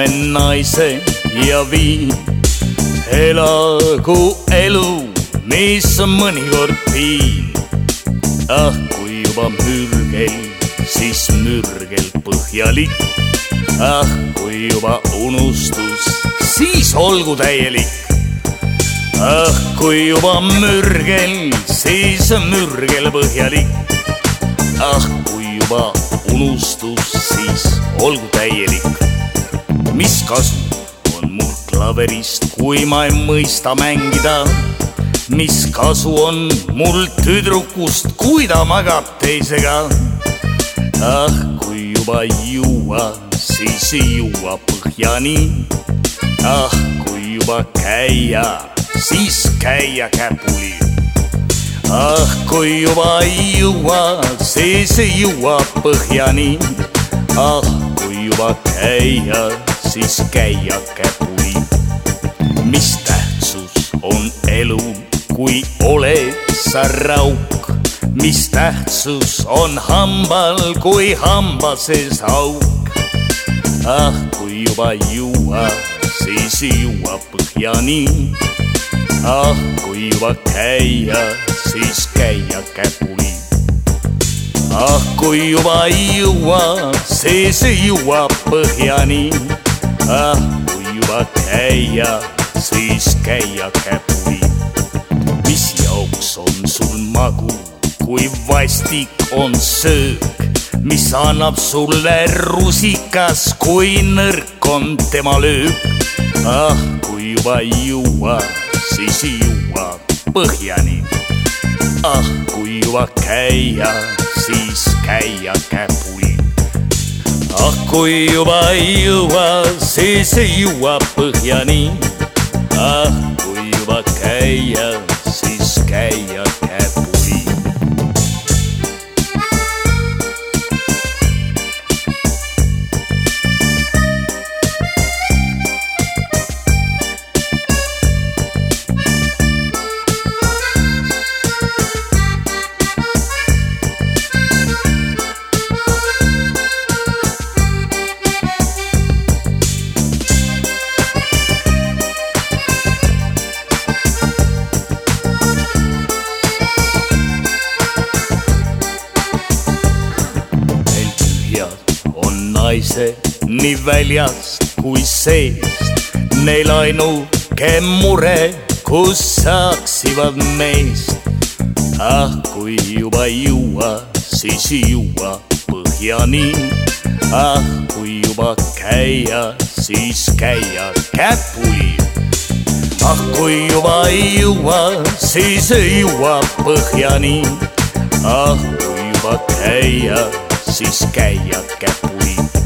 oleme naise ja viin. elagu elu, mis on mõnikord piin. ah, kui juba mürgel, siis mürgel põhjalik. ah, kui juba unustus, siis olgu täielik. ah, kui juba mürgel, siis mürgel põhjalik. ah, kui juba unustus, siis olgu täielik. mis kasu on mul klaverist, kui ma ei mõista mängida? mis kasu on mul tüdrukust, kui ta magab teisega? ah, kui juba ei juua, siis ei juua põhjani. ah, kui juba käia, siis käia käpuli ah, kui juba ei jõua, siis ei jõua põhjani. Ah, kui juba käia, siis käia käpuli. mis tähtsus on elul, kui oled sa rauk? mis tähtsus on hambal, kui hamba sees auk? ah, kui juba ei jõua, siis ei jõua põhjani. ah, kui juba käia siis käia käpuli. Ah, kui juba ei jõua, siis ei jõua põhjani. ah, kui juba käia, siis käia käpuli. mis jaoks on sul magu, kui vastik on söök, mis annab sulle rusikas, kui nõrk on tema löök. ah, kui juba ei jõua, siis ei jõua põhjani ah, kui juba käia, siis käia käpuli. ah, kui juba ei jõua, siis ei jõua põhjani. ah, kui juba käia, naised nii väljast kui seest. Neil ainuke mure, kus saaksivad meest. ah, kui juba ei jõua, siis ei jõua põhjani. ah, kui juba käia, siis käia käpuli. ah, kui juba ei jõua, siis ei jõua põhjani. ah, kui juba käia, siis käia käpuli